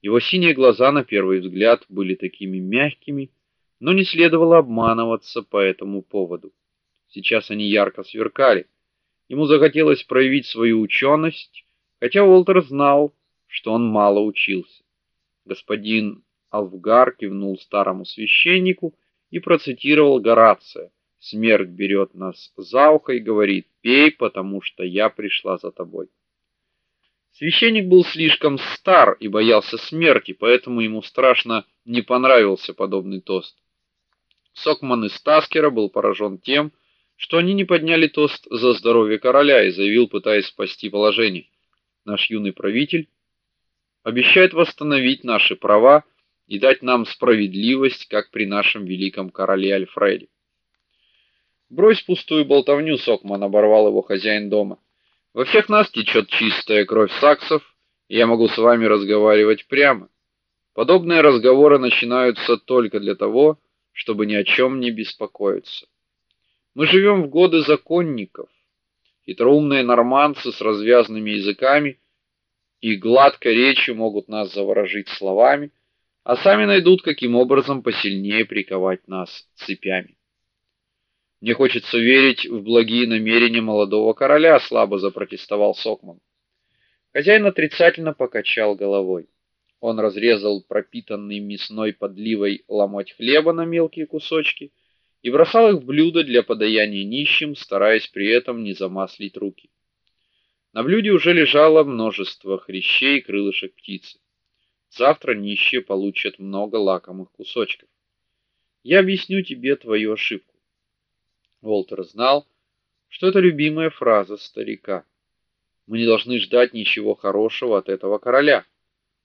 Его синие глаза на первый взгляд были такими мягкими, но не следовало обманываться по этому поводу. Сейчас они ярко сверкали. Ему захотелось проявить свою ученость, хотя Уолтер знал, что он мало учился. Господин Алвгар кивнул старому священнику и процитировал Горация: "Смерть берет нас за ухо и говорит: пей, потому что я пришла за тобой". Священник был слишком стар и боялся смерти, поэтому ему страшно не понравился подобный тост. Сокман из Таскера был поражен тем, что они не подняли тост за здоровье короля и заявил, пытаясь спасти положение: "Наш юный правитель обещает восстановить наши права и дать нам справедливость, как при нашем великом короле Альфреде". Брось пустую болтовню, Сокман оборвал его хозяин дома. Во всех нас течет чистая кровь саксов, и я могу с вами разговаривать прямо. Подобные разговоры начинаются только для того, чтобы ни о чем не беспокоиться. Мы живем в годы законников. Хитроумные норманцы с развязными языками и гладкой речью могут нас заворожить словами, а сами найдут каким образом посильнее приковать нас цепями. Мне хочется верить в благие намерения молодого короля, слабо запротестовал Сокман. Хозяин отрицательно покачал головой. Он разрезал пропитанный мясной подливой ломоть хлеба на мелкие кусочки и бросал их в блюдо для подаяния нищим, стараясь при этом не замаслить руки. На блюде уже лежало множество хрящей и крылышек птицы. Завтра нищие получат много лакомых кусочков. Я объясню тебе твою ошибку. Волтер знал, что это любимая фраза старика. Мы не должны ждать ничего хорошего от этого короля.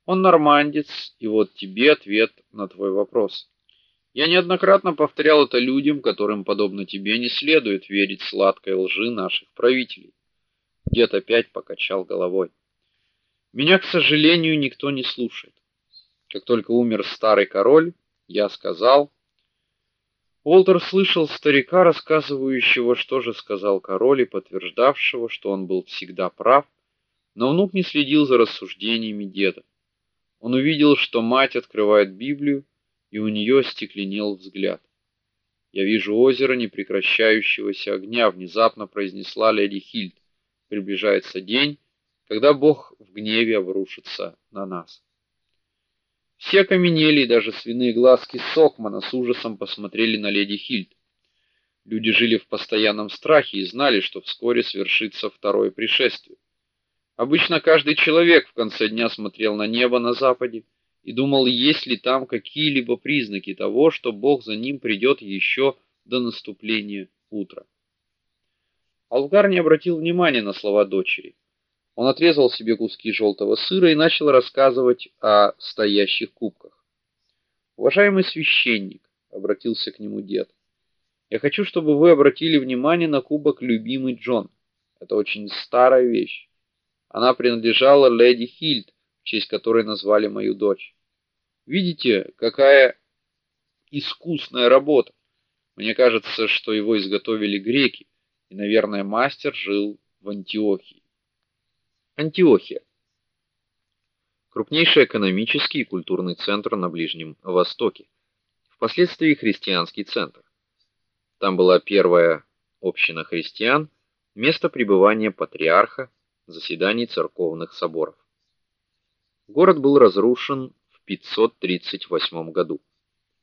Он нормандец, и вот тебе ответ на твой вопрос. Я неоднократно повторял это людям, которым подобно тебе не следует верить сладкой лжи наших правителей. Дед опять покачал головой. Меня, к сожалению, никто не слушает. Как только умер старый король, я сказал, Уолтер слышал старика, рассказывающего, что же сказал король и подтверждавшего, что он был всегда прав, но внук не следил за рассуждениями деда. Он увидел, что мать открывает Библию, и у нее остекленел взгляд. Я вижу озеро непрекращающегося огня, внезапно произнесла леди Хильд. Приближается день, когда Бог в гневе обрушится на нас. Все окаменели, и даже свиные глазки Сокмана с ужасом посмотрели на леди Хильд. Люди жили в постоянном страхе и знали, что вскоре свершится второе пришествие. Обычно каждый человек в конце дня смотрел на небо на западе и думал, есть ли там какие-либо признаки того, что Бог за ним придет еще до наступления утра. Алгар не обратил внимания на слова дочери. Он отрезал себе куски желтого сыра и начал рассказывать о стоящих кубках. Уважаемый священник, обратился к нему дед. Я хочу, чтобы вы обратили внимание на кубок любимый Джон. Это очень старая вещь. Она принадлежала леди Хильд, в честь которой назвали мою дочь. Видите, какая искусная работа. Мне кажется, что его изготовили греки, и, наверное, мастер жил в Антиохии. Антиохия. Крупнейший экономический и культурный центр на Ближнем Востоке. Впоследствии христианский центр. Там была первая община христиан, место пребывания патриарха, заседаний церковных соборов. Город был разрушен в 538 году.